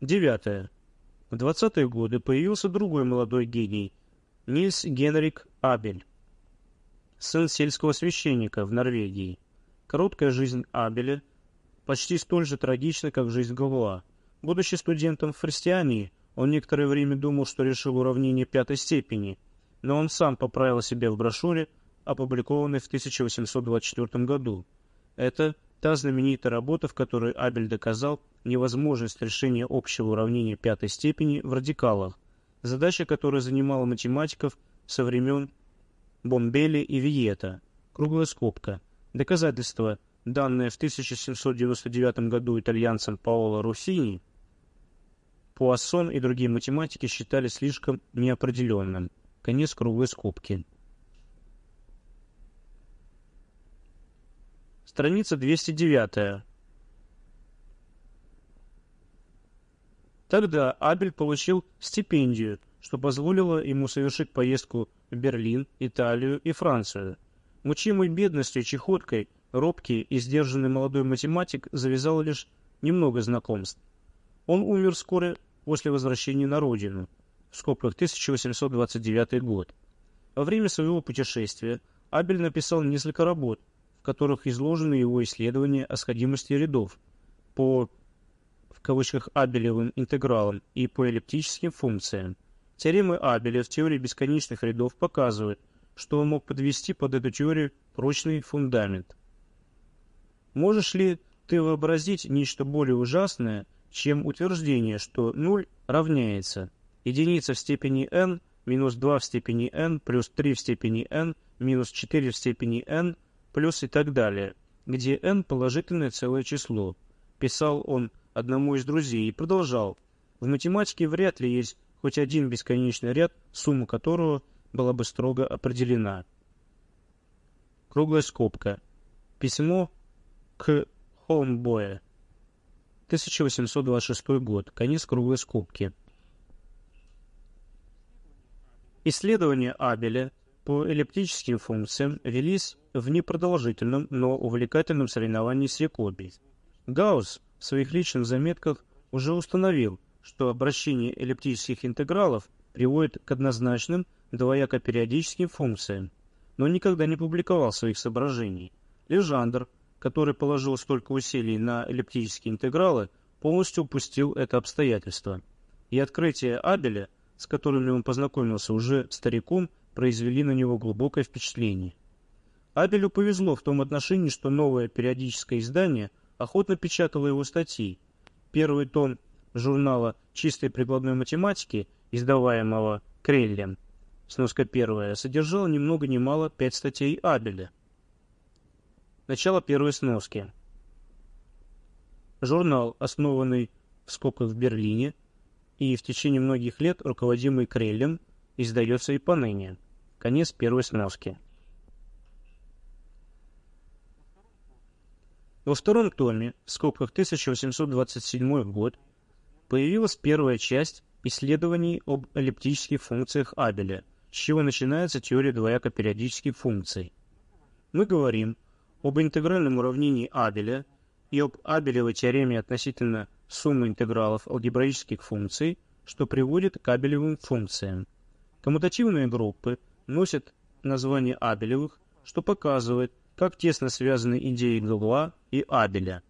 Девятое. В 20-е годы появился другой молодой гений – Нильс Генрик Абель, сын сельского священника в Норвегии. Короткая жизнь Абеля почти столь же трагична, как жизнь Гавуа. Будучи студентом в христиании, он некоторое время думал, что решил уравнение пятой степени, но он сам поправил себя в брошюре, опубликованной в 1824 году. Это та знаменитая работа, в которой Абель доказал невозможность решения общего уравнения пятой степени в радикалах, задача которая занимала математиков со времен Бомбели и Виета. Круглая скобка. Доказательство, данное в 1799 году итальянцем Паоло Руссини, Пуассон и другие математики считали слишком неопределенным. Конец круглой скобки. Страница 209. Тогда Абель получил стипендию, что позволило ему совершить поездку в Берлин, Италию и Францию. Мучимый бедностью чехоткой, робкий и сдержанный молодой математик завязал лишь немного знакомств. Он умер вскоре после возвращения на родину, в скобках 1829 год. Во время своего путешествия Абель написал несколько работ, которых изложены его исследования о сходимости рядов по в кавычках Абелевым интегралам и по эллиптическим функциям. Теоремы Абеля в теории бесконечных рядов показывают, что он мог подвести под эту теорию прочный фундамент. Можешь ли ты вообразить нечто более ужасное – чем утверждение, что 0 равняется единица в степени n минус 2 в степени n плюс 3 в степени n минус 4 в степени n плюс и так далее, где n положительное целое число. Писал он одному из друзей и продолжал. В математике вряд ли есть хоть один бесконечный ряд, сумма которого была бы строго определена. Круглая скобка. Письмо к Холмбоя. 1826 год. Конец круглой скобки. Исследования Абеля по эллиптическим функциям велись в непродолжительном, но увлекательном соревновании с Якоби. Гаусс в своих личных заметках уже установил, что обращение эллиптических интегралов приводит к однозначным двояко-периодическим функциям, но никогда не публиковал своих соображений. Лежандр который положил столько усилий на эллиптические интегралы, полностью упустил это обстоятельство. И открытия Абеля, с которыми он познакомился уже стариком, произвели на него глубокое впечатление. Абелю повезло в том отношении, что новое периодическое издание охотно печатало его статьи. Первый том журнала «Чистой прикладной математики», издаваемого Креллем, сноска первая, содержал ни много ни мало пять статей Абеля. Начало первой сноски. Журнал, основанный в скобках в Берлине и в течение многих лет руководимый Креллем, издается и поныне. Конец первой сноски. Во втором томе, в скобках 1827 год, появилась первая часть исследований об эллиптических функциях Абеля, с чего начинается теория двояко-периодических функций. Мы говорим, об интегральном уравнении Абеля и об Абелевой теореме относительно суммы интегралов алгебраических функций, что приводит к Абелевым функциям. Коммутативные группы носят название Абелевых, что показывает, как тесно связаны идеи Гауа и Абеля.